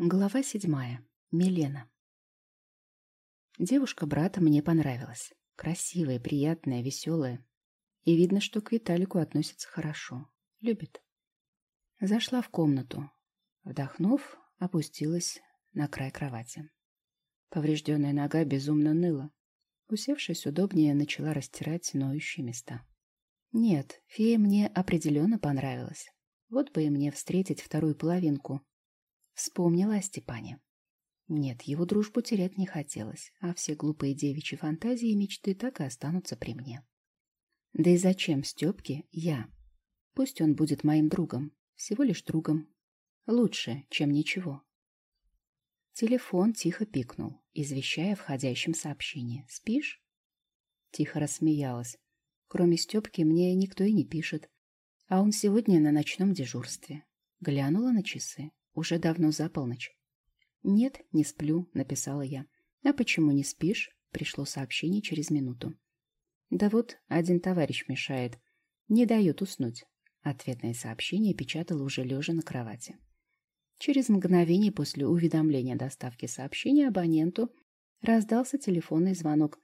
Глава седьмая. Милена. Девушка брата мне понравилась. Красивая, приятная, веселая. И видно, что к Виталику относится хорошо. Любит. Зашла в комнату. Вдохнув, опустилась на край кровати. Поврежденная нога безумно ныла. Усевшись удобнее, начала растирать ноющие места. Нет, фея мне определенно понравилась. Вот бы и мне встретить вторую половинку — Вспомнила о Степане. Нет, его дружбу терять не хотелось, а все глупые девичьи фантазии и мечты так и останутся при мне. Да и зачем Степке я? Пусть он будет моим другом, всего лишь другом. Лучше, чем ничего. Телефон тихо пикнул, извещая о входящем сообщении. «Спишь?» Тихо рассмеялась. Кроме Степки мне никто и не пишет. А он сегодня на ночном дежурстве. Глянула на часы. Уже давно за полночь. «Нет, не сплю», — написала я. «А почему не спишь?» — пришло сообщение через минуту. «Да вот, один товарищ мешает. Не дает уснуть». Ответное сообщение печатала уже лежа на кровати. Через мгновение после уведомления доставки сообщения абоненту раздался телефонный звонок.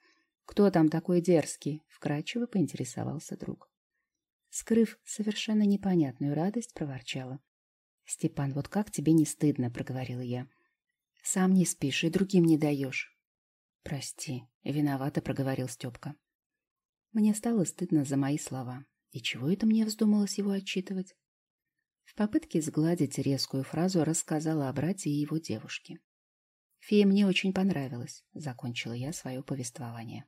«Кто там такой дерзкий?» — вкрадчиво поинтересовался друг. Скрыв совершенно непонятную радость, проворчала. «Степан, вот как тебе не стыдно?» — проговорила я. «Сам не спишь и другим не даешь». «Прости», — виновато проговорил Степка. Мне стало стыдно за мои слова. И чего это мне вздумалось его отчитывать? В попытке сгладить резкую фразу рассказала о брате и его девушке. «Фея мне очень понравилась», — закончила я свое повествование.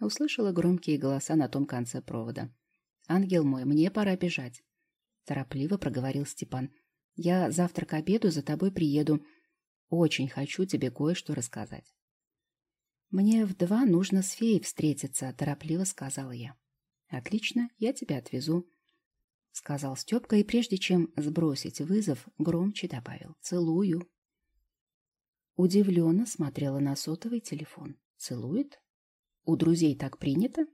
Услышала громкие голоса на том конце провода. «Ангел мой, мне пора бежать. — торопливо проговорил Степан. «Я завтра к обеду за тобой приеду. Очень хочу тебе кое-что рассказать». «Мне в два нужно с феей встретиться», — торопливо сказала я. «Отлично, я тебя отвезу», — сказал Степка, и прежде чем сбросить вызов, громче добавил «целую». Удивленно смотрела на сотовый телефон. «Целует? У друзей так принято?»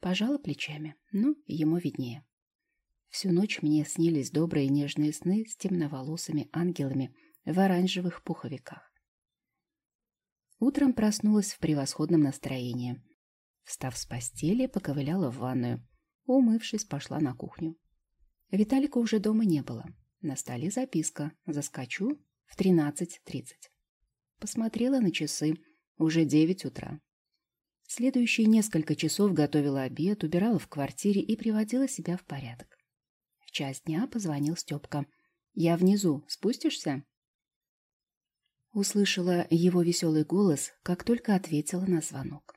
Пожала плечами. Ну, ему виднее. Всю ночь мне снились добрые нежные сны с темноволосыми ангелами в оранжевых пуховиках. Утром проснулась в превосходном настроении. Встав с постели, поковыляла в ванную. Умывшись, пошла на кухню. Виталика уже дома не было. На столе записка. Заскочу в 13.30. Посмотрела на часы. Уже девять утра. Следующие несколько часов готовила обед, убирала в квартире и приводила себя в порядок час дня позвонил Степка. «Я внизу. Спустишься?» Услышала его веселый голос, как только ответила на звонок.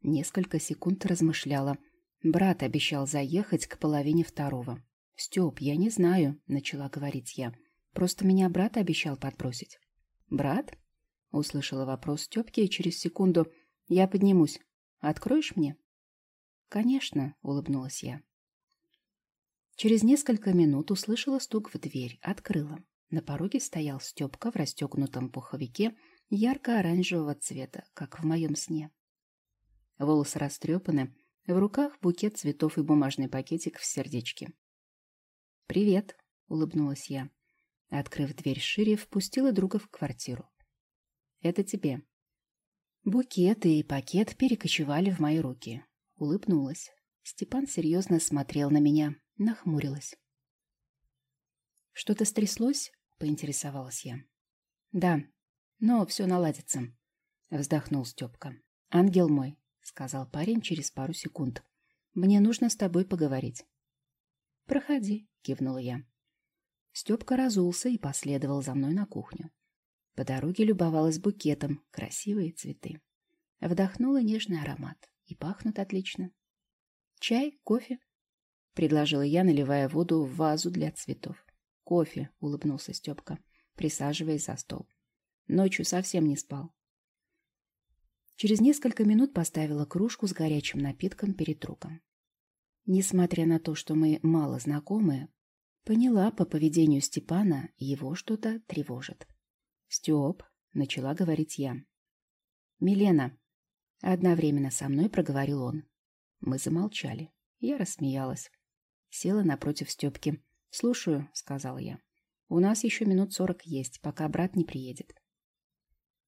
Несколько секунд размышляла. Брат обещал заехать к половине второго. «Степ, я не знаю», — начала говорить я. «Просто меня брат обещал подбросить». «Брат?» — услышала вопрос Степки, и через секунду «Я поднимусь. Откроешь мне?» «Конечно», — улыбнулась я. Через несколько минут услышала стук в дверь, открыла. На пороге стоял Степка в расстегнутом пуховике ярко-оранжевого цвета, как в моем сне. Волосы растрепаны, в руках букет цветов и бумажный пакетик в сердечке. «Привет», — улыбнулась я. Открыв дверь шире, впустила друга в квартиру. «Это тебе». Букет и пакет перекочевали в мои руки. Улыбнулась. Степан серьезно смотрел на меня, нахмурилась. «Что-то стряслось?» — поинтересовалась я. «Да, но все наладится», — вздохнул Степка. «Ангел мой», — сказал парень через пару секунд. «Мне нужно с тобой поговорить». «Проходи», — кивнула я. Степка разулся и последовал за мной на кухню. По дороге любовалась букетом, красивые цветы. Вдохнула нежный аромат. И пахнут отлично. «Чай? Кофе?» — предложила я, наливая воду в вазу для цветов. «Кофе», — улыбнулся Степка, присаживаясь за стол. Ночью совсем не спал. Через несколько минут поставила кружку с горячим напитком перед другом. Несмотря на то, что мы мало знакомы, поняла по поведению Степана, его что-то тревожит. «Степ», — начала говорить я. «Милена», — одновременно со мной проговорил он. Мы замолчали. Я рассмеялась. Села напротив Степки. «Слушаю», — сказала я. У нас еще минут сорок есть, пока брат не приедет.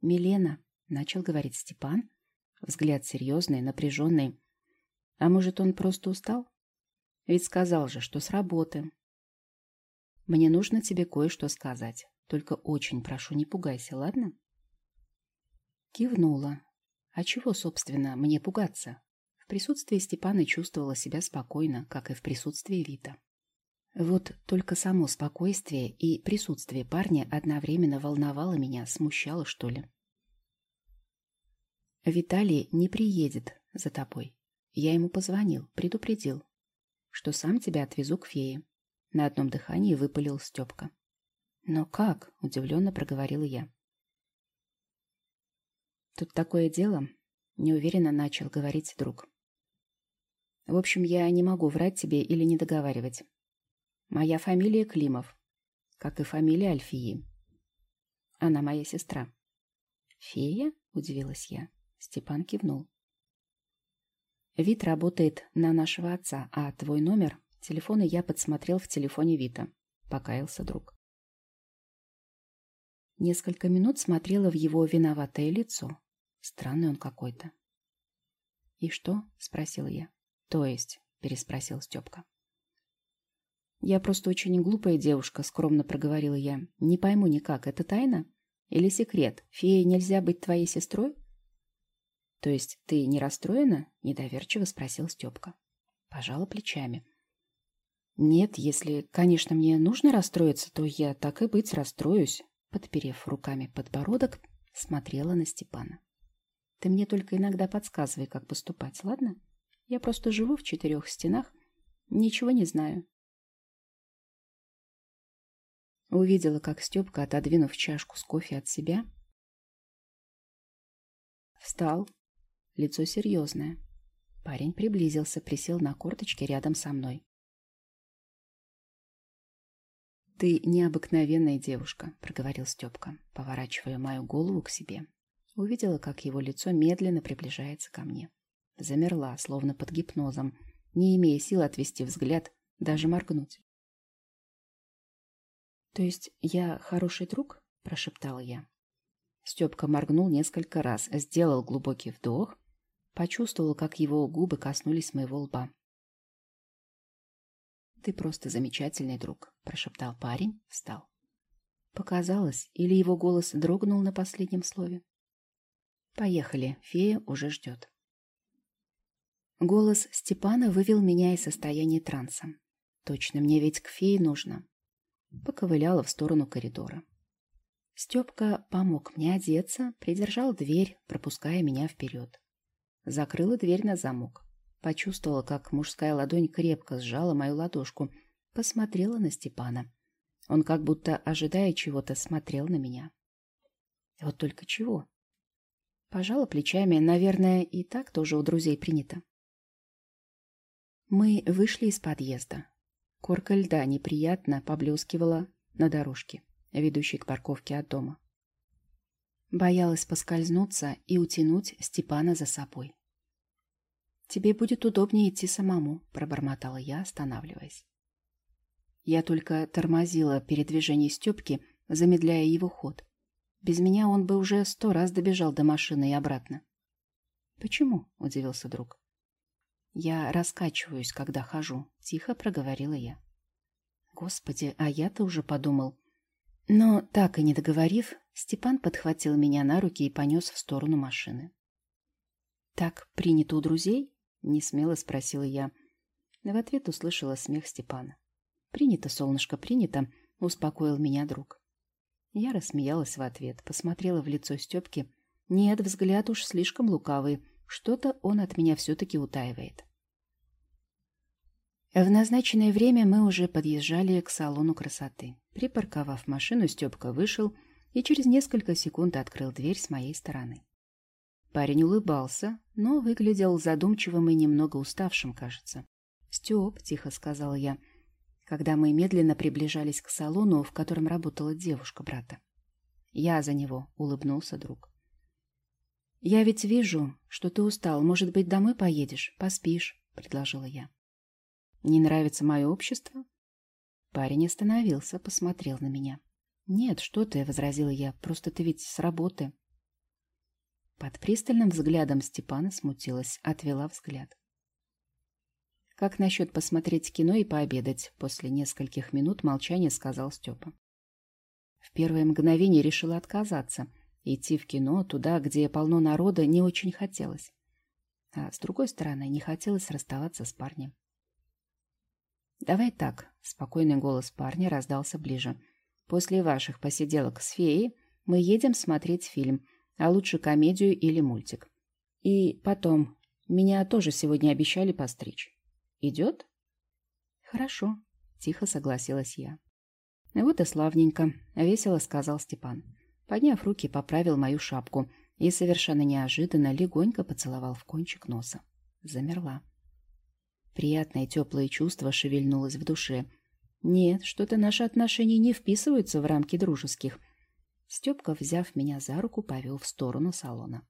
Милена, — начал говорить Степан, взгляд серьезный, напряженный. А может, он просто устал? Ведь сказал же, что с работы. Мне нужно тебе кое-что сказать. Только очень прошу, не пугайся, ладно? Кивнула. А чего, собственно, мне пугаться? В присутствии Степана чувствовала себя спокойно, как и в присутствии Вита. Вот только само спокойствие и присутствие парня одновременно волновало меня, смущало, что ли. «Виталий не приедет за тобой. Я ему позвонил, предупредил, что сам тебя отвезу к фее». На одном дыхании выпалил Степка. «Но как?» — удивленно проговорила я. «Тут такое дело», — неуверенно начал говорить друг. «В общем, я не могу врать тебе или не договаривать. Моя фамилия Климов, как и фамилия Альфии. Она моя сестра». «Фея?» — удивилась я. Степан кивнул. «Вид работает на нашего отца, а твой номер Телефоны я подсмотрел в телефоне Вита. Покаялся друг. Несколько минут смотрела в его виноватое лицо. Странный он какой-то. «И что?» — спросил я. «То есть?» — переспросил Степка. «Я просто очень глупая девушка», — скромно проговорила я. «Не пойму никак, это тайна? Или секрет? Фее нельзя быть твоей сестрой?» «То есть ты не расстроена?» — недоверчиво спросил Степка. Пожала плечами. Нет, если, конечно, мне нужно расстроиться, то я так и быть расстроюсь. Подперев руками подбородок, смотрела на Степана. Ты мне только иногда подсказывай, как поступать, ладно? Я просто живу в четырех стенах, ничего не знаю. Увидела, как Степка, отодвинув чашку с кофе от себя, встал, лицо серьезное. Парень приблизился, присел на корточки рядом со мной. «Ты необыкновенная девушка», — проговорил Степка, поворачивая мою голову к себе. Увидела, как его лицо медленно приближается ко мне. Замерла, словно под гипнозом, не имея сил отвести взгляд, даже моргнуть. «То есть я хороший друг?» — прошептала я. Степка моргнул несколько раз, сделал глубокий вдох, почувствовал, как его губы коснулись моего лба. «Ты просто замечательный друг», — прошептал парень, встал. Показалось, или его голос дрогнул на последнем слове. «Поехали, фея уже ждет». Голос Степана вывел меня из состояния транса. Точно, мне ведь к фее нужно. Поковыляла в сторону коридора. Степка помог мне одеться, придержал дверь, пропуская меня вперед. Закрыла дверь на замок. Почувствовала, как мужская ладонь крепко сжала мою ладошку. Посмотрела на Степана. Он как будто, ожидая чего-то, смотрел на меня. Вот только чего? Пожала плечами. Наверное, и так тоже у друзей принято. Мы вышли из подъезда. Корка льда неприятно поблескивала на дорожке, ведущей к парковке от дома. Боялась поскользнуться и утянуть Степана за собой. «Тебе будет удобнее идти самому», — пробормотала я, останавливаясь. Я только тормозила передвижение Степки, замедляя его ход. Без меня он бы уже сто раз добежал до машины и обратно. «Почему?» — удивился друг. «Я раскачиваюсь, когда хожу», — тихо проговорила я. «Господи, а я-то уже подумал». Но, так и не договорив, Степан подхватил меня на руки и понес в сторону машины. «Так принято у друзей?» Не смело спросила я. В ответ услышала смех Степана. «Принято, солнышко, принято», — успокоил меня друг. Я рассмеялась в ответ, посмотрела в лицо Степки. Нет, взгляд уж слишком лукавый. Что-то он от меня все-таки утаивает. В назначенное время мы уже подъезжали к салону красоты. Припарковав машину, Степка вышел и через несколько секунд открыл дверь с моей стороны. Парень улыбался, но выглядел задумчивым и немного уставшим, кажется. «Степ», — тихо сказала я, когда мы медленно приближались к салону, в котором работала девушка брата. «Я за него», — улыбнулся друг. «Я ведь вижу, что ты устал. Может быть, домой поедешь, поспишь», — предложила я. «Не нравится мое общество?» Парень остановился, посмотрел на меня. «Нет, что ты», — возразила я, — «просто ты ведь с работы». Под пристальным взглядом Степана смутилась, отвела взгляд. «Как насчет посмотреть кино и пообедать?» После нескольких минут молчания сказал Степа. В первое мгновение решила отказаться. Идти в кино, туда, где полно народа, не очень хотелось. А с другой стороны, не хотелось расставаться с парнем. «Давай так», — спокойный голос парня раздался ближе. «После ваших посиделок с феей мы едем смотреть фильм, а лучше комедию или мультик. И потом, меня тоже сегодня обещали постричь. Идет?» «Хорошо», — тихо согласилась я. «Вот и славненько», — весело сказал Степан. Подняв руки, поправил мою шапку и совершенно неожиданно легонько поцеловал в кончик носа. Замерла. Приятное теплое чувство шевельнулось в душе. Нет, что-то наши отношения не вписываются в рамки дружеских. Степка, взяв меня за руку, повел в сторону салона.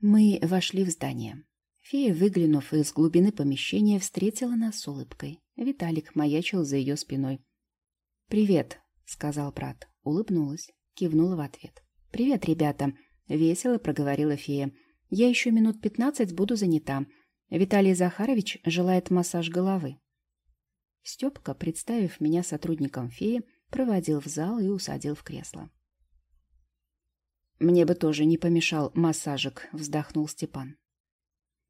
Мы вошли в здание. Фея, выглянув из глубины помещения, встретила нас с улыбкой. Виталик маячил за ее спиной. «Привет», — сказал брат. Улыбнулась, кивнула в ответ. «Привет, ребята», — весело проговорила фея. «Я еще минут пятнадцать буду занята. Виталий Захарович желает массаж головы. Степка, представив меня сотрудником феи, проводил в зал и усадил в кресло. «Мне бы тоже не помешал массажик», — вздохнул Степан.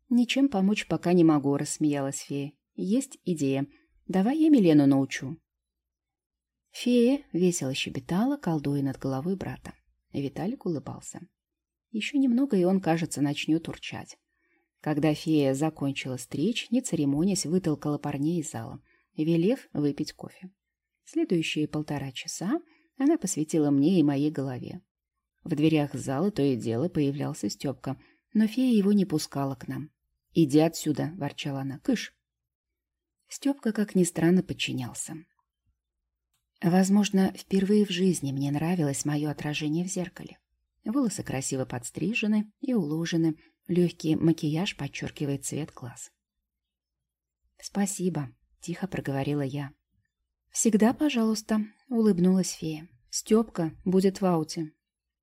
«Ничем помочь пока не могу», — рассмеялась фея. «Есть идея. Давай я Милену научу». Фея весело щебетала, колдуя над головой брата. Виталик улыбался. Еще немного, и он, кажется, начнет урчать. Когда фея закончила стричь, не церемонясь, вытолкала парней из зала, велев выпить кофе. Следующие полтора часа она посвятила мне и моей голове. В дверях зала то и дело появлялся Степка, но фея его не пускала к нам. «Иди отсюда!» — ворчала она. «Кыш!» Степка, как ни странно, подчинялся. Возможно, впервые в жизни мне нравилось мое отражение в зеркале. Волосы красиво подстрижены и уложены, Легкий макияж подчеркивает цвет глаз. «Спасибо», — тихо проговорила я. «Всегда, пожалуйста», — улыбнулась фея. «Степка будет в ауте».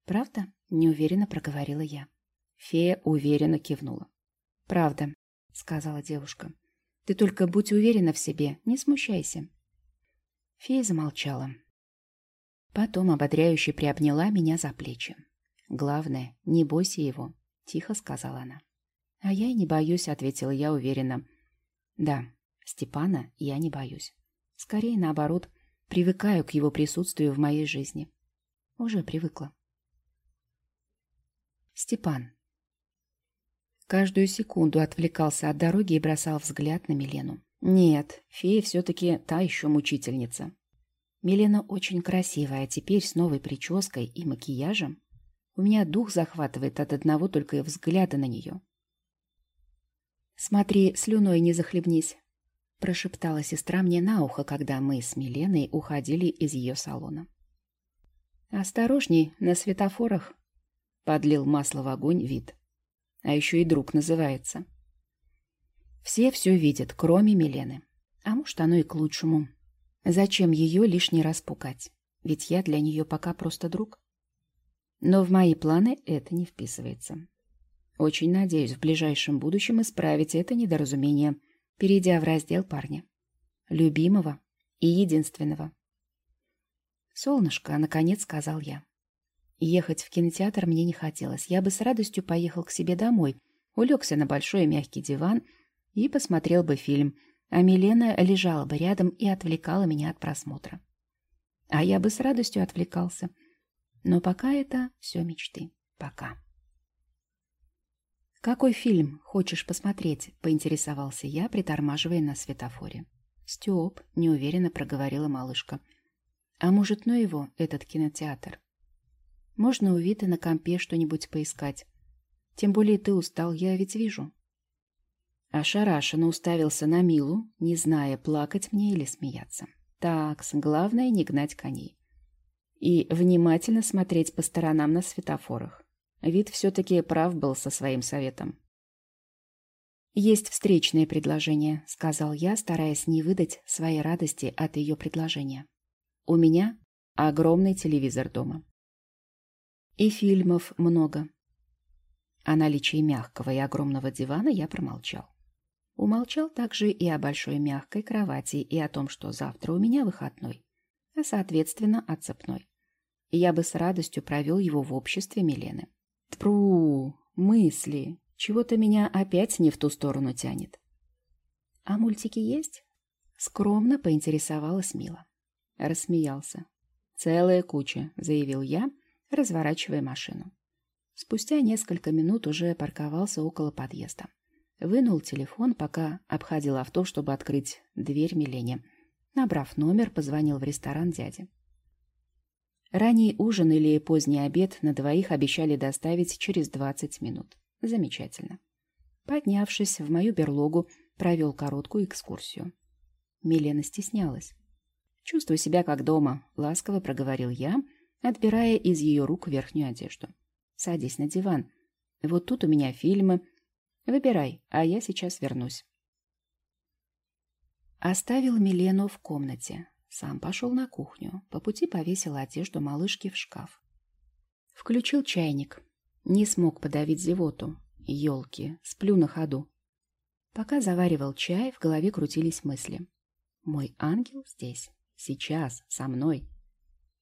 «Правда?» — неуверенно проговорила я. Фея уверенно кивнула. «Правда», — сказала девушка. «Ты только будь уверена в себе, не смущайся». Фея замолчала. Потом ободряюще приобняла меня за плечи. «Главное, не бойся его. — тихо сказала она. «А я и не боюсь», — ответила я уверенно. «Да, Степана я не боюсь. Скорее, наоборот, привыкаю к его присутствию в моей жизни. Уже привыкла». Степан. Каждую секунду отвлекался от дороги и бросал взгляд на Милену. Нет, фея все-таки та еще мучительница. Милена очень красивая, а теперь с новой прической и макияжем у меня дух захватывает от одного только взгляда на нее. «Смотри, слюной не захлебнись», — прошептала сестра мне на ухо, когда мы с Миленой уходили из ее салона. «Осторожней, на светофорах», — подлил масло в огонь вид. А еще и друг называется. Все все видят, кроме Милены. А может, оно и к лучшему. Зачем ее лишний раз пугать? Ведь я для нее пока просто друг. Но в мои планы это не вписывается. Очень надеюсь в ближайшем будущем исправить это недоразумение, перейдя в раздел парня. Любимого и единственного. «Солнышко», — наконец сказал я. Ехать в кинотеатр мне не хотелось. Я бы с радостью поехал к себе домой, улегся на большой мягкий диван и посмотрел бы фильм, а Милена лежала бы рядом и отвлекала меня от просмотра. А я бы с радостью отвлекался — но пока это все мечты. Пока. «Какой фильм хочешь посмотреть?» — поинтересовался я, притормаживая на светофоре. «Степ», — неуверенно проговорила малышка. «А может, ну его, этот кинотеатр? Можно у Виты на компе что-нибудь поискать. Тем более ты устал, я ведь вижу». Ошарашенно уставился на Милу, не зная, плакать мне или смеяться. «Такс, главное не гнать коней и внимательно смотреть по сторонам на светофорах. Вид все-таки прав был со своим советом. «Есть встречное предложение», — сказал я, стараясь не выдать своей радости от ее предложения. «У меня огромный телевизор дома. И фильмов много». О наличии мягкого и огромного дивана я промолчал. Умолчал также и о большой мягкой кровати, и о том, что завтра у меня выходной, а, соответственно, отцепной. Я бы с радостью провел его в обществе Милены. Тпру, мысли, чего-то меня опять не в ту сторону тянет. А мультики есть? Скромно поинтересовалась Мила. Рассмеялся. Целая куча, заявил я, разворачивая машину. Спустя несколько минут уже парковался около подъезда. Вынул телефон, пока обходил авто, чтобы открыть дверь Милене. Набрав номер, позвонил в ресторан дяде. Ранний ужин или поздний обед на двоих обещали доставить через 20 минут. Замечательно. Поднявшись в мою берлогу, провел короткую экскурсию. Милена стеснялась. «Чувствую себя как дома», — ласково проговорил я, отбирая из ее рук верхнюю одежду. «Садись на диван. Вот тут у меня фильмы. Выбирай, а я сейчас вернусь». Оставил Милену в комнате. Сам пошел на кухню. По пути повесил одежду малышки в шкаф. Включил чайник. Не смог подавить зевоту. Ёлки, сплю на ходу. Пока заваривал чай, в голове крутились мысли. Мой ангел здесь, сейчас, со мной.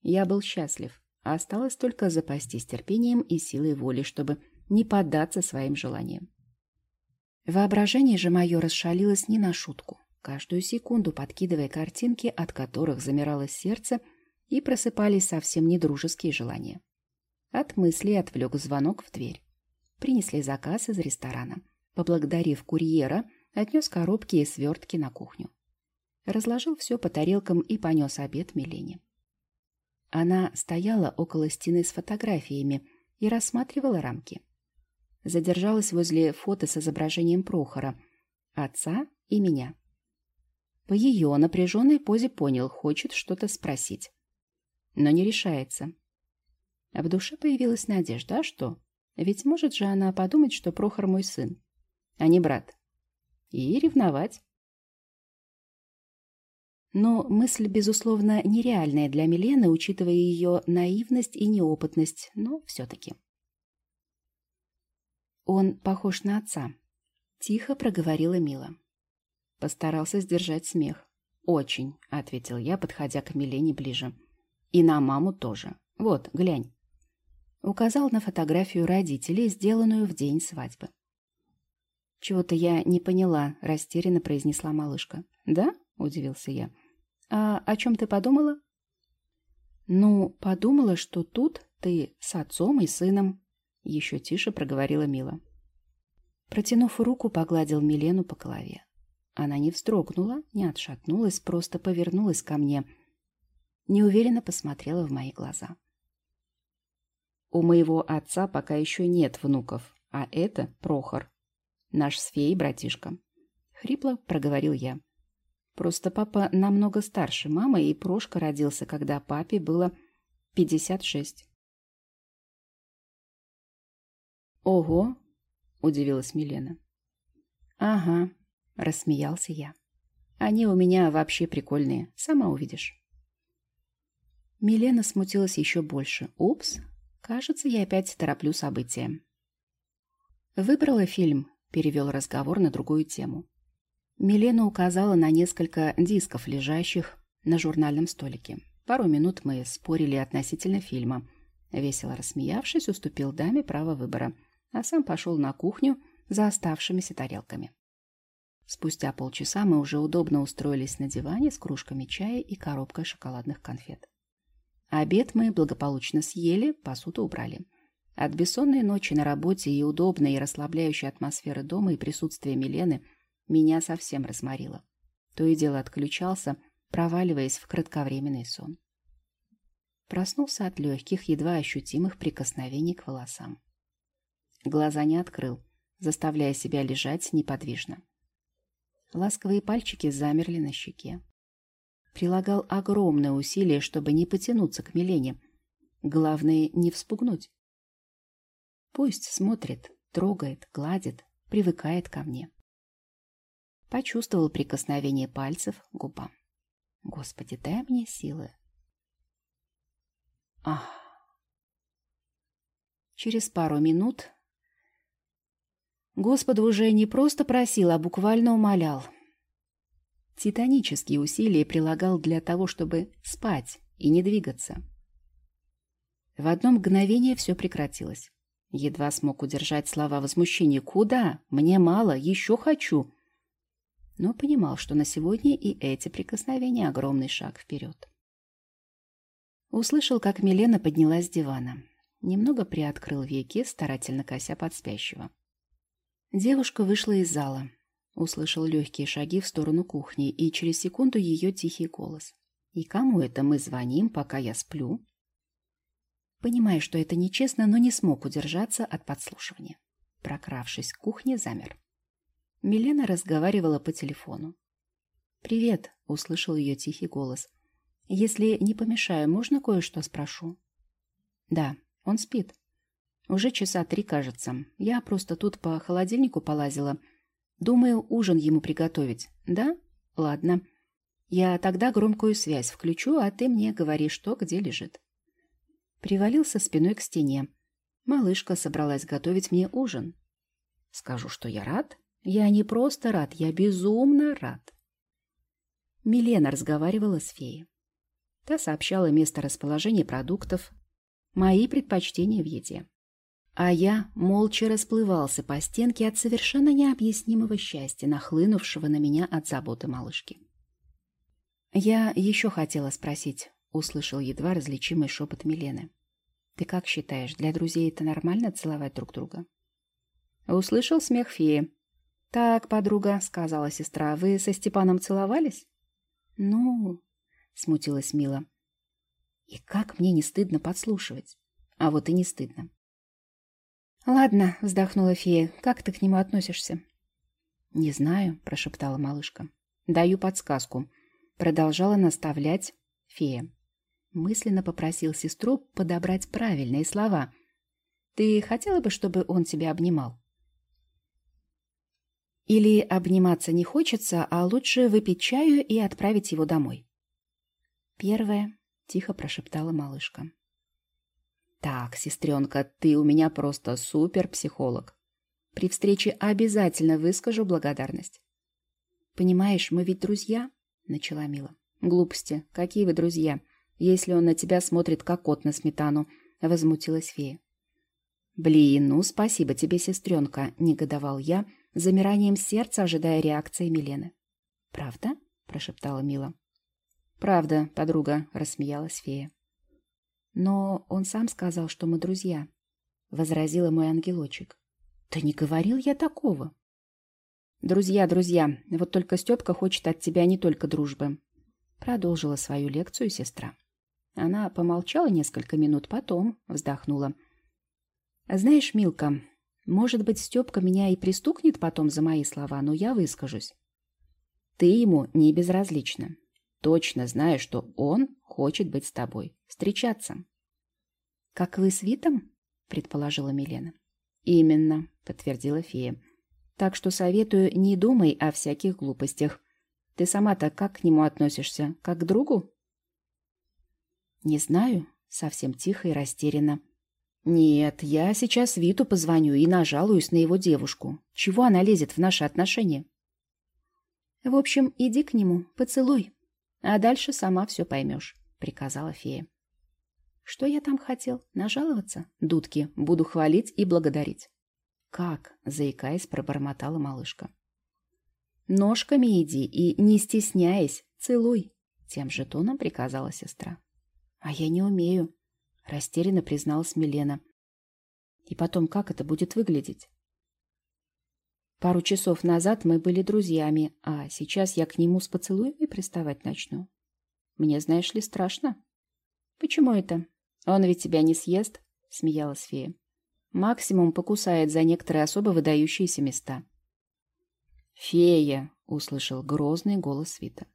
Я был счастлив, а осталось только запастись терпением и силой воли, чтобы не поддаться своим желаниям. Воображение же мое расшалилось не на шутку, каждую секунду подкидывая картинки, от которых замирало сердце, и просыпались совсем недружеские желания. От мыслей отвлек звонок в дверь. Принесли заказ из ресторана. Поблагодарив курьера, отнес коробки и свертки на кухню. Разложил все по тарелкам и понес обед Милене. Она стояла около стены с фотографиями и рассматривала рамки. Задержалась возле фото с изображением Прохора, отца и меня. По ее напряженной позе понял, хочет что-то спросить. Но не решается. А в душе появилась надежда. А что? Ведь может же она подумать, что Прохор мой сын, а не брат. И ревновать. Но мысль, безусловно, нереальная для Милены, учитывая ее наивность и неопытность, но все-таки. «Он похож на отца», — тихо проговорила Мила. Постарался сдержать смех. «Очень», — ответил я, подходя к Милене ближе. «И на маму тоже. Вот, глянь». Указал на фотографию родителей, сделанную в день свадьбы. «Чего-то я не поняла», — растерянно произнесла малышка. «Да?» — удивился я. «А о чем ты подумала?» «Ну, подумала, что тут ты с отцом и сыном», — еще тише проговорила Мила. Протянув руку, погладил Милену по голове. Она не вздрогнула, не отшатнулась, просто повернулась ко мне. Неуверенно посмотрела в мои глаза. «У моего отца пока еще нет внуков, а это Прохор, наш с феей братишка», — хрипло проговорил я. «Просто папа намного старше мамы, и Прошка родился, когда папе было 56. «Ого!» — удивилась Милена. «Ага», — рассмеялся я. «Они у меня вообще прикольные, сама увидишь». Милена смутилась еще больше. «Упс, Кажется, я опять тороплю события. Выбрала фильм, перевел разговор на другую тему. Милена указала на несколько дисков, лежащих на журнальном столике. Пару минут мы спорили относительно фильма. Весело рассмеявшись, уступил даме право выбора, а сам пошел на кухню за оставшимися тарелками. Спустя полчаса мы уже удобно устроились на диване с кружками чая и коробкой шоколадных конфет. Обед мы благополучно съели, посуду убрали. От бессонной ночи на работе и удобной и расслабляющей атмосферы дома и присутствия Милены меня совсем разморило. То и дело отключался, проваливаясь в кратковременный сон. Проснулся от легких, едва ощутимых прикосновений к волосам. Глаза не открыл, заставляя себя лежать неподвижно. Ласковые пальчики замерли на щеке прилагал огромное усилие, чтобы не потянуться к Милене. Главное, не вспугнуть. Пусть смотрит, трогает, гладит, привыкает ко мне. Почувствовал прикосновение пальцев губам. Господи, дай мне силы. Ах. Через пару минут Господа уже не просто просил, а буквально умолял. Титанические усилия прилагал для того, чтобы спать и не двигаться. В одно мгновение все прекратилось. Едва смог удержать слова возмущения. «Куда? Мне мало, еще хочу!» Но понимал, что на сегодня и эти прикосновения — огромный шаг вперед. Услышал, как Милена поднялась с дивана. Немного приоткрыл веки, старательно кося под спящего. Девушка вышла из зала. Услышал легкие шаги в сторону кухни и через секунду ее тихий голос. «И кому это мы звоним, пока я сплю?» Понимая, что это нечестно, но не смог удержаться от подслушивания. Прокравшись к кухне, замер. Милена разговаривала по телефону. «Привет», — услышал ее тихий голос. «Если не помешаю, можно кое-что спрошу?» «Да, он спит. Уже часа три, кажется. Я просто тут по холодильнику полазила. Думаю, ужин ему приготовить. Да? Ладно. Я тогда громкую связь включу, а ты мне говори, что где лежит. Привалился спиной к стене. Малышка собралась готовить мне ужин. Скажу, что я рад? Я не просто рад, я безумно рад. Милена разговаривала с феей. Та сообщала место расположения продуктов, мои предпочтения в еде. А я молча расплывался по стенке от совершенно необъяснимого счастья, нахлынувшего на меня от заботы малышки. «Я еще хотела спросить», — услышал едва различимый шепот Милены. «Ты как считаешь, для друзей это нормально целовать друг друга?» Услышал смех феи. «Так, подруга», — сказала сестра, — «вы со Степаном целовались?» «Ну...» — смутилась Мила. «И как мне не стыдно подслушивать?» «А вот и не стыдно. «Ладно», — вздохнула фея, — «как ты к нему относишься?» «Не знаю», — прошептала малышка. «Даю подсказку», — продолжала наставлять фея. Мысленно попросил сестру подобрать правильные слова. «Ты хотела бы, чтобы он тебя обнимал?» «Или обниматься не хочется, а лучше выпить чаю и отправить его домой?» «Первое», — тихо прошептала малышка. Так, сестренка, ты у меня просто супер-психолог. При встрече обязательно выскажу благодарность. Понимаешь, мы ведь друзья, начала Мила. Глупости. Какие вы друзья, если он на тебя смотрит, как кот на сметану, возмутилась фея. Блин, ну спасибо тебе, сестренка, негодовал я, замиранием сердца ожидая реакции Милены. Правда? прошептала Мила. Правда, подруга, рассмеялась фея. Но он сам сказал, что мы друзья, — возразила мой ангелочек. Да не говорил я такого. Друзья, друзья, вот только Степка хочет от тебя не только дружбы. Продолжила свою лекцию сестра. Она помолчала несколько минут, потом вздохнула. Знаешь, Милка, может быть, Степка меня и пристукнет потом за мои слова, но я выскажусь. Ты ему не безразлична. Точно знаю, что он хочет быть с тобой, встречаться. — Как вы с Витом? — предположила Милена. — Именно, — подтвердила фея. — Так что советую, не думай о всяких глупостях. Ты сама-то как к нему относишься? Как к другу? — Не знаю, — совсем тихо и растерянно. — Нет, я сейчас Виту позвоню и нажалуюсь на его девушку. Чего она лезет в наши отношения? — В общем, иди к нему, поцелуй, а дальше сама все поймешь приказала фея. Что я там хотел? Нажаловаться? Дудки, буду хвалить и благодарить. Как? Заикаясь, пробормотала малышка. Ножками иди и, не стесняясь, целуй. Тем же тоном приказала сестра. А я не умею, растерянно призналась Милена. И потом, как это будет выглядеть? Пару часов назад мы были друзьями, а сейчас я к нему с поцелуями приставать начну. Мне, знаешь ли, страшно. Почему это? Он ведь тебя не съест, смеялась фея. Максимум покусает за некоторые особо выдающиеся места. Фея, услышал грозный голос Свита.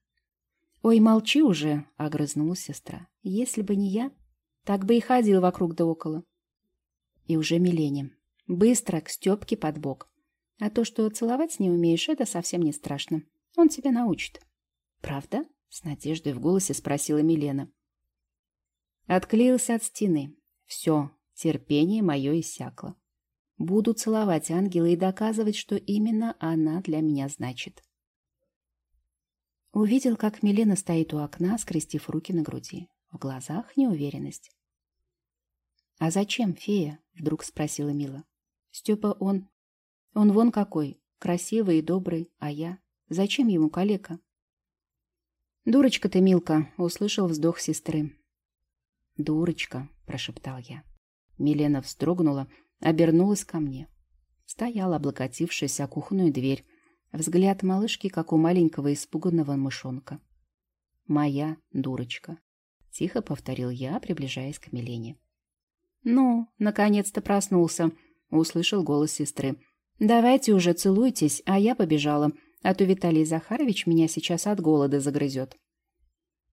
Ой, молчи уже, огрызнулась сестра. Если бы не я, так бы и ходил вокруг да около. И уже Милене. Быстро к Степке под бок. А то, что целовать не умеешь, это совсем не страшно. Он тебя научит. Правда? С надеждой в голосе спросила Милена. Отклеился от стены. Все, терпение мое иссякло. Буду целовать ангела и доказывать, что именно она для меня значит. Увидел, как Милена стоит у окна, скрестив руки на груди. В глазах неуверенность. «А зачем, фея?» — вдруг спросила Мила. «Степа, он... Он вон какой, красивый и добрый, а я... Зачем ему калека?» «Дурочка ты, Милка!» — услышал вздох сестры. «Дурочка!» — прошептал я. Милена вздрогнула, обернулась ко мне. Стояла, облокотившись о кухонную дверь. Взгляд малышки, как у маленького испуганного мышонка. «Моя дурочка», — тихо повторил я, приближаясь к Милене. «Ну, наконец-то проснулся», — услышал голос сестры. «Давайте уже целуйтесь, а я побежала, а то Виталий Захарович меня сейчас от голода загрызет».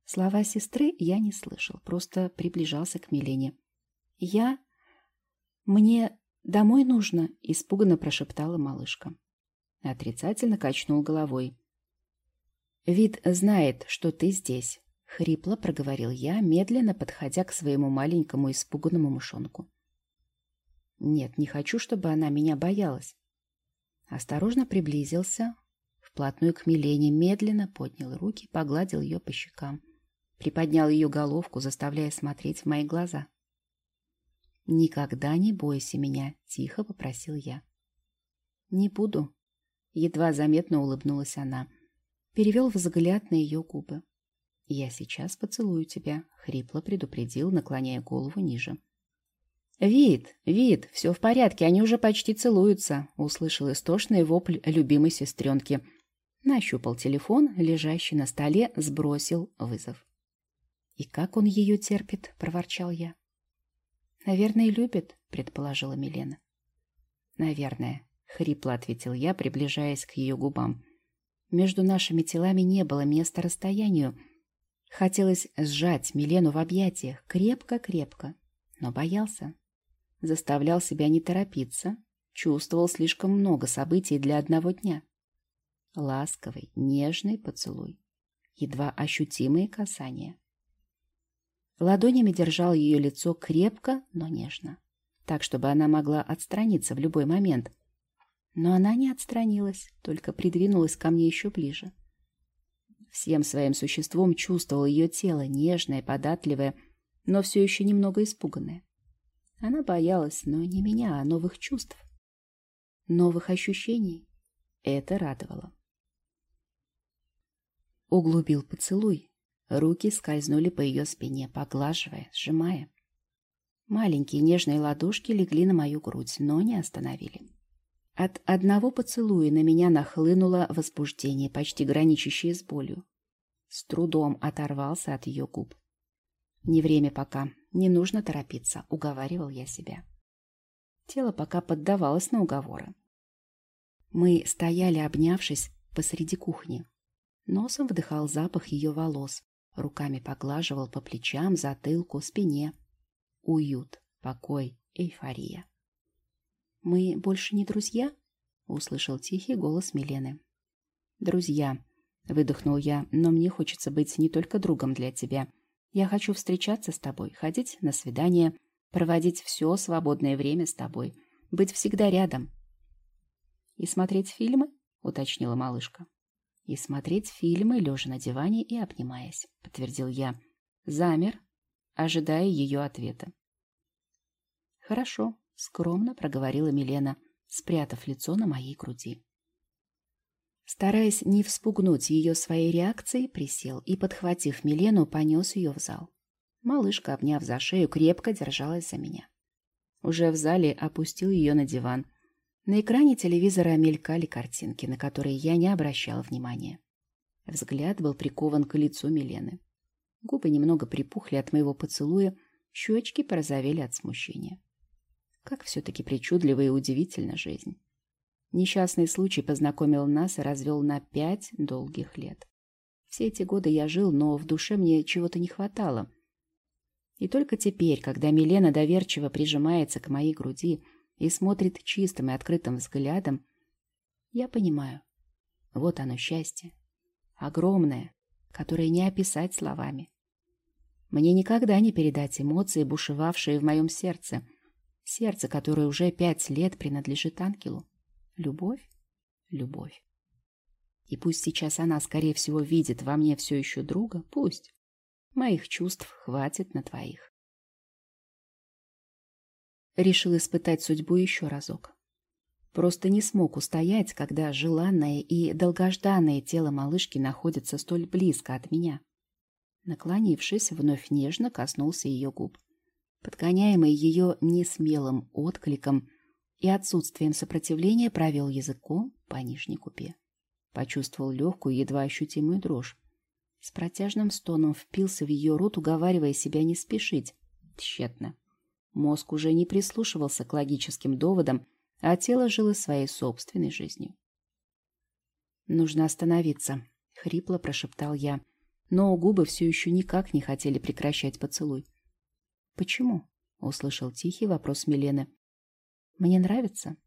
Слова сестры я не слышал, просто приближался к Милене. «Я «Мне домой нужно», — испуганно прошептала малышка. Отрицательно качнул головой. «Вид знает, что ты здесь», — хрипло проговорил я, медленно подходя к своему маленькому испуганному мышонку. «Нет, не хочу, чтобы она меня боялась». Осторожно приблизился, вплотную к Милене, медленно поднял руки, погладил ее по щекам, приподнял ее головку, заставляя смотреть в мои глаза. «Никогда не бойся меня», — тихо попросил я. «Не буду», — едва заметно улыбнулась она. Перевел взгляд на ее губы. «Я сейчас поцелую тебя», — хрипло предупредил, наклоняя голову ниже. «Вид, вид, все в порядке, они уже почти целуются», — услышал истошный вопль любимой сестренки. Нащупал телефон, лежащий на столе, сбросил вызов. «И как он ее терпит?» — проворчал я. «Наверное, любит», — предположила Милена. «Наверное», — хрипло ответил я, приближаясь к ее губам. Между нашими телами не было места расстоянию. Хотелось сжать Милену в объятиях крепко-крепко, но боялся. Заставлял себя не торопиться, чувствовал слишком много событий для одного дня. Ласковый, нежный поцелуй, едва ощутимые касания. Ладонями держал ее лицо крепко, но нежно, так, чтобы она могла отстраниться в любой момент. Но она не отстранилась, только придвинулась ко мне еще ближе. Всем своим существом чувствовал ее тело, нежное, податливое, но все еще немного испуганное. Она боялась, но не меня, а новых чувств, новых ощущений. Это радовало. Углубил поцелуй, Руки скользнули по ее спине, поглаживая, сжимая. Маленькие нежные ладошки легли на мою грудь, но не остановили. От одного поцелуя на меня нахлынуло возбуждение, почти граничащее с болью. С трудом оторвался от ее губ. «Не время пока, не нужно торопиться», — уговаривал я себя. Тело пока поддавалось на уговоры. Мы стояли, обнявшись, посреди кухни. Носом вдыхал запах ее волос, Руками поглаживал по плечам, затылку, спине. Уют, покой, эйфория. «Мы больше не друзья?» — услышал тихий голос Милены. «Друзья», — выдохнул я, — «но мне хочется быть не только другом для тебя. Я хочу встречаться с тобой, ходить на свидания, проводить все свободное время с тобой, быть всегда рядом». «И смотреть фильмы?» — уточнила малышка и смотреть фильмы, лежа на диване и обнимаясь», — подтвердил я. Замер, ожидая ее ответа. «Хорошо», — скромно проговорила Милена, спрятав лицо на моей груди. Стараясь не вспугнуть ее своей реакцией, присел и, подхватив Милену, понес ее в зал. Малышка, обняв за шею, крепко держалась за меня. Уже в зале опустил ее на диван, на экране телевизора мелькали картинки, на которые я не обращала внимания. Взгляд был прикован к лицу Милены. Губы немного припухли от моего поцелуя, щечки порозовели от смущения. Как все-таки причудлива и удивительна жизнь. Несчастный случай познакомил нас и развел на пять долгих лет. Все эти годы я жил, но в душе мне чего-то не хватало. И только теперь, когда Милена доверчиво прижимается к моей груди, и смотрит чистым и открытым взглядом, Я понимаю. Вот оно счастье. Огромное, которое не описать словами. Мне никогда не передать эмоции, бушевавшие в моем сердце. Сердце, которое уже пять лет принадлежит ангелу. Любовь? Любовь. И пусть сейчас она, скорее всего, видит во мне все еще друга, пусть. Моих чувств хватит на твоих. Решил испытать судьбу еще разок. Просто не смог устоять, когда желанное и долгожданное тело малышки находится столь близко от меня. Наклонившись, вновь нежно коснулся ее губ. Подгоняемый ее несмелым откликом и отсутствием сопротивления провел языком по нижней купе. Почувствовал легкую, едва ощутимую дрожь. С протяжным стоном впился в ее рот, уговаривая себя не спешить. Тщетно. Мозг уже не прислушивался к логическим доводам, а тело жило своей собственной жизнью. «Нужно остановиться», — хрипло прошептал я, но губы все еще никак не хотели прекращать поцелуй. «Почему?» — услышал тихий вопрос Милены. «Мне нравится?»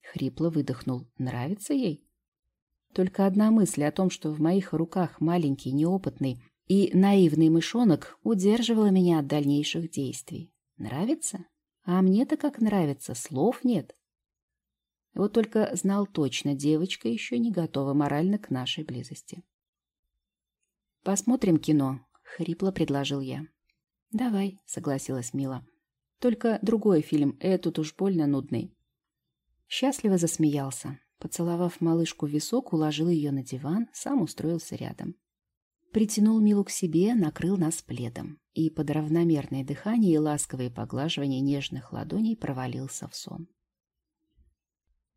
Хрипло выдохнул. «Нравится ей?» Только одна мысль о том, что в моих руках маленький, неопытный и наивный мышонок удерживала меня от дальнейших действий. Нравится? А мне-то как нравится, слов нет. Вот только знал точно, девочка еще не готова морально к нашей близости. «Посмотрим кино», — хрипло предложил я. «Давай», — согласилась Мила. «Только другой фильм, этот уж больно нудный». Счастливо засмеялся. Поцеловав малышку в висок, уложил ее на диван, сам устроился рядом. Притянул Милу к себе, накрыл нас пледом. И под равномерное дыхание и ласковые поглаживания нежных ладоней провалился в сон.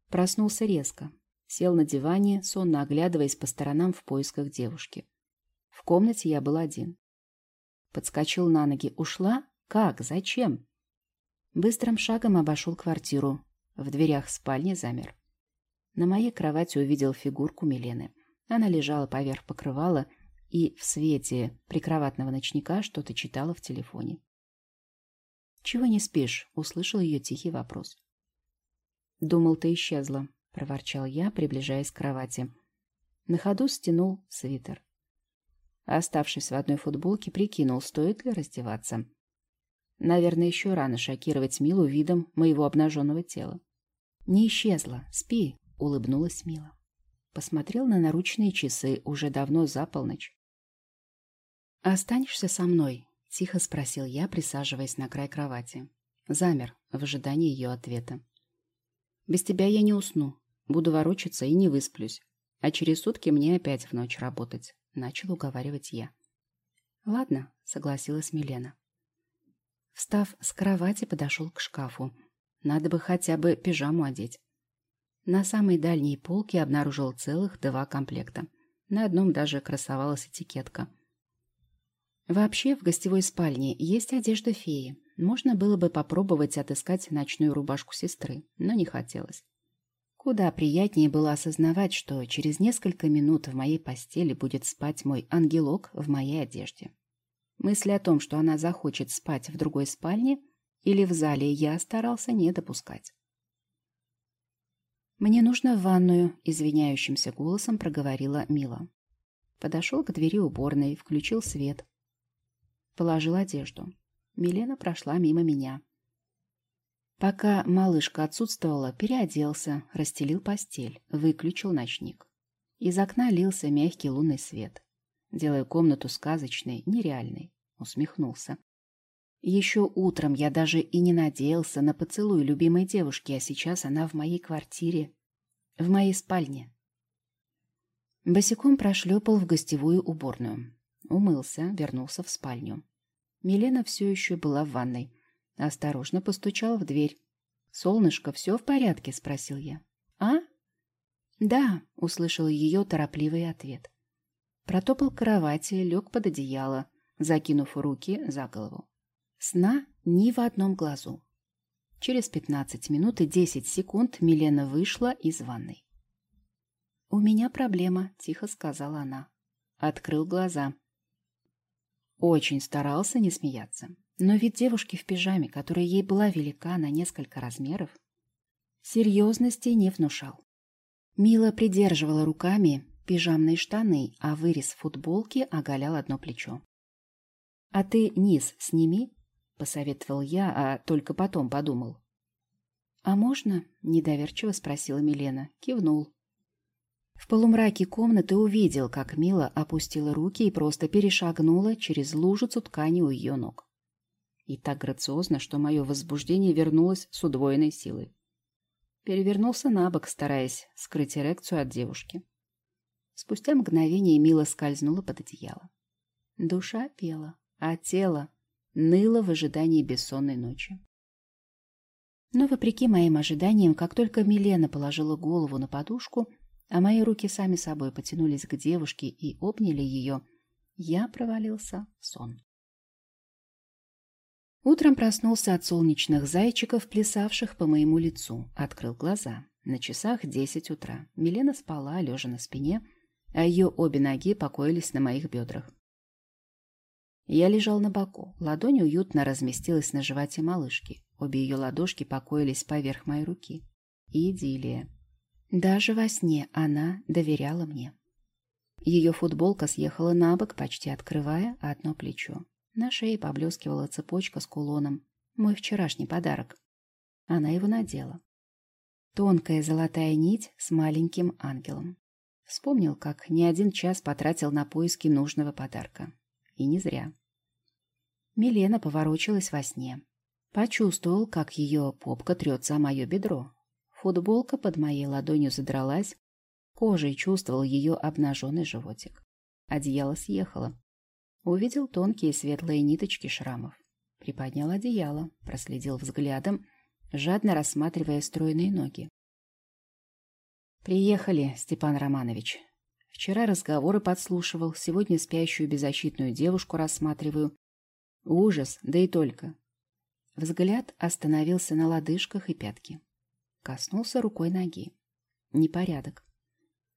Проснулся резко. Сел на диване, сонно оглядываясь по сторонам в поисках девушки. В комнате я был один. Подскочил на ноги. Ушла? Как? Зачем? Быстрым шагом обошел квартиру. В дверях спальни замер. На моей кровати увидел фигурку Милены. Она лежала поверх покрывала и в свете прикроватного ночника что-то читала в телефоне. «Чего не спишь?» — услышал ее тихий вопрос. «Думал, ты исчезла», — проворчал я, приближаясь к кровати. На ходу стянул свитер. Оставшись в одной футболке, прикинул, стоит ли раздеваться. Наверное, еще рано шокировать Милу видом моего обнаженного тела. «Не исчезла. Спи», — улыбнулась Мила. Посмотрел на наручные часы, уже давно за полночь. «Останешься со мной?» — тихо спросил я, присаживаясь на край кровати. Замер в ожидании ее ответа. «Без тебя я не усну. Буду ворочаться и не высплюсь. А через сутки мне опять в ночь работать», — начал уговаривать я. «Ладно», — согласилась Милена. Встав с кровати, подошел к шкафу. Надо бы хотя бы пижаму одеть. На самой дальней полке обнаружил целых два комплекта. На одном даже красовалась этикетка. Вообще, в гостевой спальне есть одежда феи. Можно было бы попробовать отыскать ночную рубашку сестры, но не хотелось. Куда приятнее было осознавать, что через несколько минут в моей постели будет спать мой ангелок в моей одежде. Мысли о том, что она захочет спать в другой спальне или в зале, я старался не допускать. «Мне нужно в ванную», — извиняющимся голосом проговорила Мила. Подошел к двери уборной, включил свет. Положил одежду. Милена прошла мимо меня. Пока малышка отсутствовала, переоделся, расстелил постель, выключил ночник. Из окна лился мягкий лунный свет, делая комнату сказочной, нереальной. Усмехнулся. Еще утром я даже и не надеялся на поцелуй любимой девушки, а сейчас она в моей квартире, в моей спальне. Босиком прошлепал в гостевую уборную. Умылся, вернулся в спальню. Милена все еще была в ванной. Осторожно постучал в дверь. «Солнышко, все в порядке?» — спросил я. «А?» «Да», — услышал ее торопливый ответ. Протопал к кровати, лег под одеяло, закинув руки за голову. Сна ни в одном глазу. Через 15 минут и 10 секунд Милена вышла из ванной. «У меня проблема», — тихо сказала она. Открыл глаза. Очень старался не смеяться. Но вид девушки в пижаме, которая ей была велика на несколько размеров, серьезности не внушал. Мила придерживала руками пижамные штаны, а вырез футболки оголял одно плечо. «А ты низ сними», — посоветовал я, а только потом подумал. «А можно?» — недоверчиво спросила Милена. Кивнул. В полумраке комнаты увидел, как Мила опустила руки и просто перешагнула через лужицу ткани у ее ног. И так грациозно, что мое возбуждение вернулось с удвоенной силой. Перевернулся на бок, стараясь скрыть эрекцию от девушки. Спустя мгновение Мила скользнула под одеяло. Душа пела, а тело ныло в ожидании бессонной ночи. Но, вопреки моим ожиданиям, как только Милена положила голову на подушку, а мои руки сами собой потянулись к девушке и обняли ее, я провалился в сон. Утром проснулся от солнечных зайчиков, плясавших по моему лицу. Открыл глаза. На часах десять утра. Милена спала, лежа на спине, а ее обе ноги покоились на моих бедрах. Я лежал на боку. Ладонь уютно разместилась на животе малышки. Обе ее ладошки покоились поверх моей руки. идиллия. Даже во сне она доверяла мне. Ее футболка съехала на бок, почти открывая одно плечо. На шее поблескивала цепочка с кулоном. Мой вчерашний подарок. Она его надела. Тонкая золотая нить с маленьким ангелом. Вспомнил, как не один час потратил на поиски нужного подарка. И не зря. Милена поворочилась во сне. Почувствовал, как ее попка трется о мое бедро. Футболка под моей ладонью задралась, кожей чувствовал ее обнаженный животик. Одеяло съехало. Увидел тонкие светлые ниточки шрамов. Приподнял одеяло, проследил взглядом, жадно рассматривая стройные ноги. «Приехали, Степан Романович. Вчера разговоры подслушивал, сегодня спящую беззащитную девушку рассматриваю. Ужас, да и только». Взгляд остановился на лодыжках и пятке. Коснулся рукой ноги. Непорядок.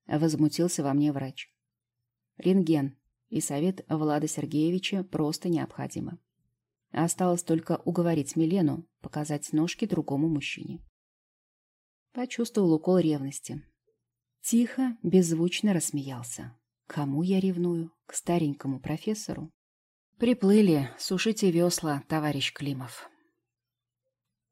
Возмутился во мне врач. Рентген и совет Влада Сергеевича просто необходимо. Осталось только уговорить Милену показать ножки другому мужчине. Почувствовал укол ревности. Тихо, беззвучно рассмеялся. Кому я ревную? К старенькому профессору? Приплыли, сушите весла, товарищ Климов.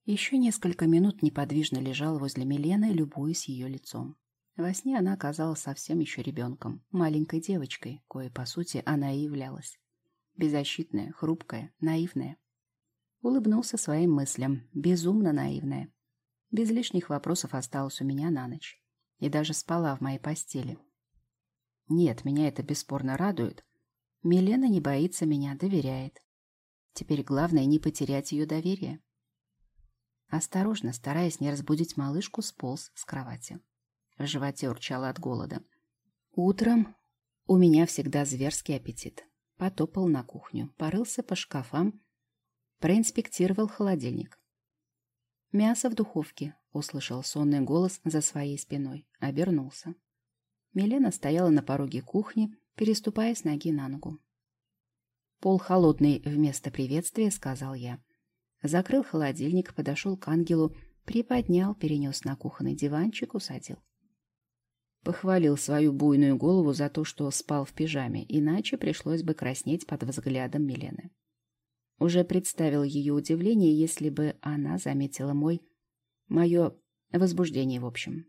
Еще несколько минут неподвижно лежал возле Милены, любуясь ее лицом. Во сне она оказалась совсем еще ребенком, маленькой девочкой, кое по сути она и являлась. Беззащитная, хрупкая, наивная. Улыбнулся своим мыслям, безумно наивная. Без лишних вопросов осталась у меня на ночь. И даже спала в моей постели. Нет, меня это бесспорно радует. Милена не боится меня, доверяет. Теперь главное не потерять ее доверие. Осторожно, стараясь не разбудить малышку, сполз с кровати. В животе урчало от голода. Утром у меня всегда зверский аппетит. Потопал на кухню, порылся по шкафам, проинспектировал холодильник. «Мясо в духовке», — услышал сонный голос за своей спиной. Обернулся. Милена стояла на пороге кухни, переступая с ноги на ногу. «Пол холодный вместо приветствия», — сказал я. Закрыл холодильник, подошел к ангелу, приподнял, перенес на кухонный диванчик, усадил. Похвалил свою буйную голову за то, что спал в пижаме, иначе пришлось бы краснеть под взглядом Милены. Уже представил ее удивление, если бы она заметила мой... мое возбуждение, в общем.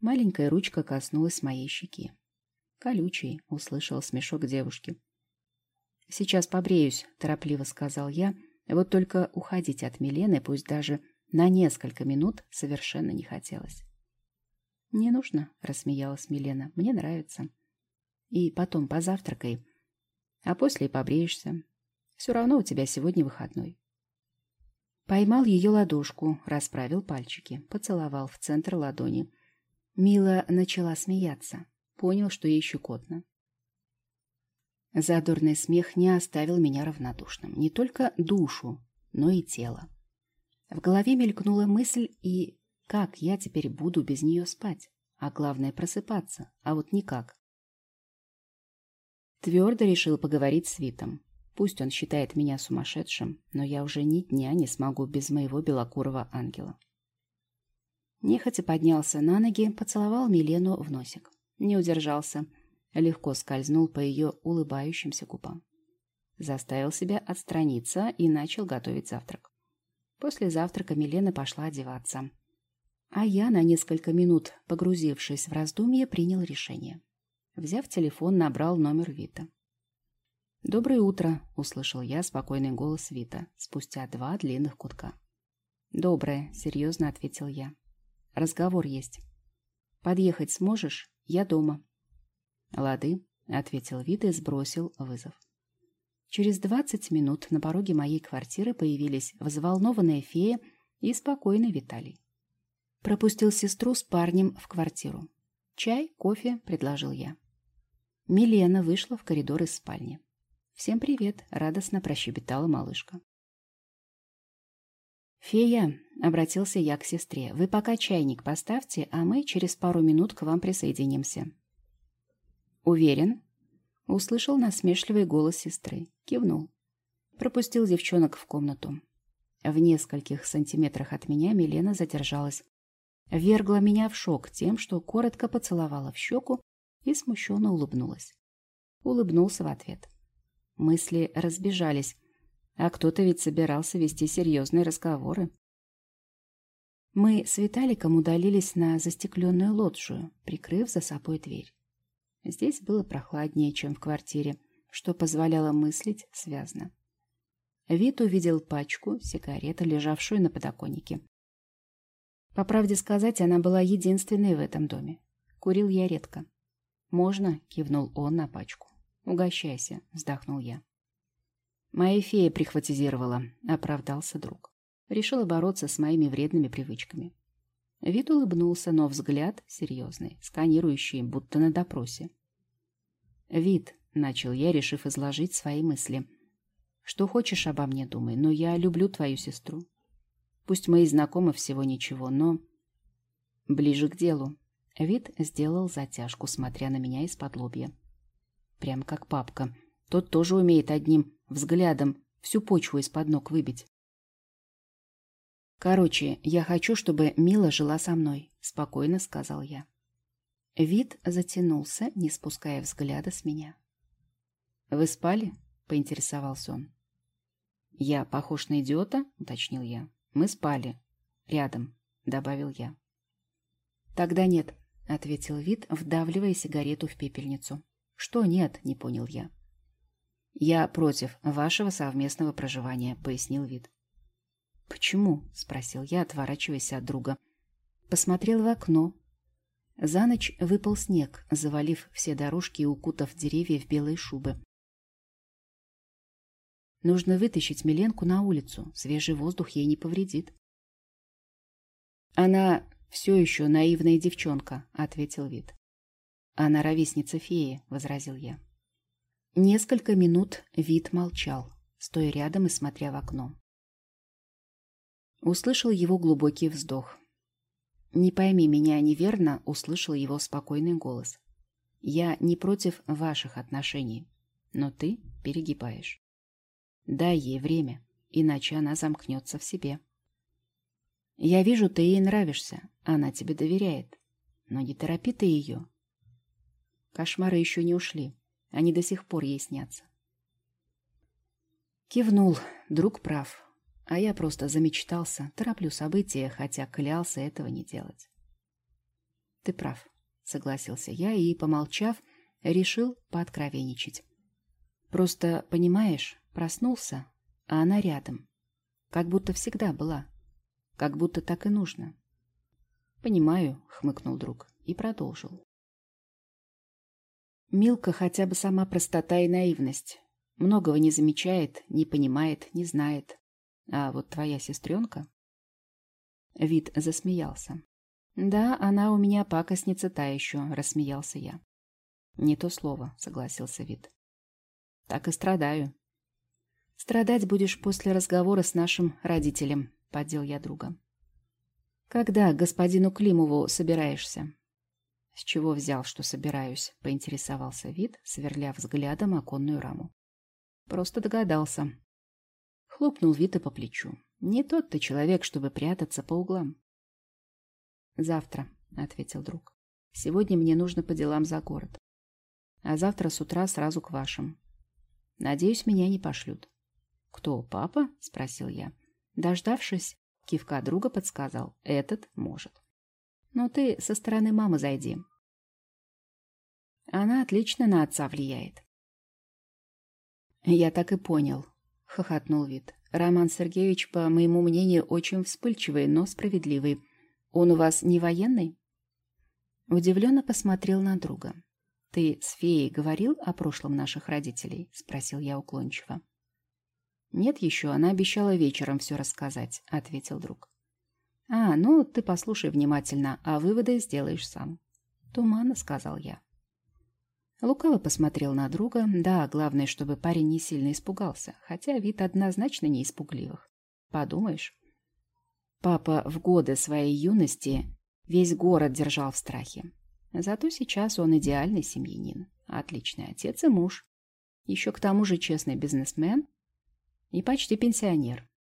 Маленькая ручка коснулась моей щеки. «Колючий», — услышал смешок девушки. «Сейчас побреюсь», — торопливо сказал я, — вот только уходить от Милены, пусть даже на несколько минут, совершенно не хотелось. «Не нужно», — рассмеялась Милена, — «мне нравится. И потом позавтракай, а после и побреешься. Все равно у тебя сегодня выходной». Поймал ее ладошку, расправил пальчики, поцеловал в центр ладони. Мила начала смеяться. Понял, что ей щекотно. Задорный смех не оставил меня равнодушным. Не только душу, но и тело. В голове мелькнула мысль, и как я теперь буду без нее спать? А главное просыпаться, а вот никак. Твердо решил поговорить с Витом. Пусть он считает меня сумасшедшим, но я уже ни дня не смогу без моего белокурого ангела. Нехотя поднялся на ноги, поцеловал Милену в носик. Не удержался. Легко скользнул по ее улыбающимся губам. Заставил себя отстраниться и начал готовить завтрак. После завтрака Милена пошла одеваться. А я, на несколько минут погрузившись в раздумье, принял решение. Взяв телефон, набрал номер Вита. «Доброе утро», — услышал я спокойный голос Вита спустя два длинных кутка. «Доброе», — серьезно ответил я. «Разговор есть. Подъехать сможешь? Я дома». «Лады», — ответил Вита и сбросил вызов. Через двадцать минут на пороге моей квартиры появились взволнованная фея и спокойный Виталий. Пропустил сестру с парнем в квартиру. «Чай, кофе», — предложил я. Милена вышла в коридор из спальни. «Всем привет!» — радостно прощебетала малышка. «Фея», — обратился я к сестре, — «вы пока чайник поставьте, а мы через пару минут к вам присоединимся». «Уверен?» — услышал насмешливый голос сестры. Кивнул. Пропустил девчонок в комнату. В нескольких сантиметрах от меня Милена задержалась. Вергла меня в шок тем, что коротко поцеловала в щеку и смущенно улыбнулась. Улыбнулся в ответ. Мысли разбежались, а кто-то ведь собирался вести серьезные разговоры. Мы с Виталиком удалились на застекленную лоджию, прикрыв за собой дверь. Здесь было прохладнее, чем в квартире, что позволяло мыслить связно. Вит увидел пачку сигарет, лежавшую на подоконнике. По правде сказать, она была единственной в этом доме. Курил я редко. «Можно?» — кивнул он на пачку. «Угощайся», — вздохнул я. Моя фея прихватизировала, оправдался друг. Решила бороться с моими вредными привычками. Вид улыбнулся, но взгляд серьезный, сканирующий, будто на допросе. «Вид», — начал я, решив изложить свои мысли. «Что хочешь обо мне, думай, но я люблю твою сестру. Пусть мы и знакомы всего ничего, но...» «Ближе к делу». Вид сделал затяжку, смотря на меня из-под лобья. Прям как папка. Тот тоже умеет одним взглядом всю почву из-под ног выбить. «Короче, я хочу, чтобы Мила жила со мной», — спокойно сказал я. Вид затянулся, не спуская взгляда с меня. «Вы спали?» — поинтересовался он. «Я похож на идиота?» — уточнил я. «Мы спали. Рядом», — добавил я. «Тогда нет», — ответил Вид, вдавливая сигарету в пепельницу. «Что нет?» — не понял я. «Я против вашего совместного проживания», — пояснил вид. «Почему?» — спросил я, отворачиваясь от друга. Посмотрел в окно. За ночь выпал снег, завалив все дорожки и укутав деревья в белые шубы. Нужно вытащить Миленку на улицу, свежий воздух ей не повредит. «Она все еще наивная девчонка», — ответил вид. «Она ровесница феи», — возразил я. Несколько минут вид молчал, стоя рядом и смотря в окно. Услышал его глубокий вздох. «Не пойми меня неверно», — услышал его спокойный голос. «Я не против ваших отношений, но ты перегибаешь. Дай ей время, иначе она замкнется в себе. Я вижу, ты ей нравишься, она тебе доверяет, но не торопи ты ее. Кошмары еще не ушли, они до сих пор ей снятся. Кивнул, друг прав. А я просто замечтался, тороплю события, хотя клялся этого не делать. Ты прав, согласился я и, помолчав, решил пооткровенничать. Просто, понимаешь, проснулся, а она рядом. Как будто всегда была. Как будто так и нужно. Понимаю, хмыкнул друг и продолжил. Милка хотя бы сама простота и наивность. Многого не замечает, не понимает, не знает. А вот твоя сестренка... Вид засмеялся. «Да, она у меня пакостница та еще», — рассмеялся я. «Не то слово», — согласился Вид. «Так и страдаю». «Страдать будешь после разговора с нашим родителем», — поддел я друга. «Когда господину Климову собираешься?» «С чего взял, что собираюсь?» — поинтересовался вид, сверля взглядом оконную раму. «Просто догадался». Хлопнул Вита по плечу. «Не тот ты человек, чтобы прятаться по углам». Завтра, ответил друг. Сегодня мне нужно по делам за город. А завтра с утра сразу к вашим. Надеюсь, меня не пошлют. Кто, папа? Спросил я. Дождавшись, кивка друга подсказал. Этот может. Но ты со стороны мамы зайди. Она отлично на отца влияет. Я так и понял, хохотнул вид. Роман Сергеевич, по моему мнению, очень вспыльчивый, но справедливый. Он у вас не военный? Удивленно посмотрел на друга. «Ты с феей говорил о прошлом наших родителей?» — спросил я уклончиво. «Нет еще, она обещала вечером все рассказать», — ответил друг. «А, ну, ты послушай внимательно, а выводы сделаешь сам». «Туманно», — сказал я. Лукаво посмотрел на друга. Да, главное, чтобы парень не сильно испугался, хотя вид однозначно не испугливых. Подумаешь. Папа в годы своей юности весь город держал в страхе. Зато сейчас он идеальный семьянин, отличный отец и муж. Еще к тому же честный бизнесмен и почти пенсионер.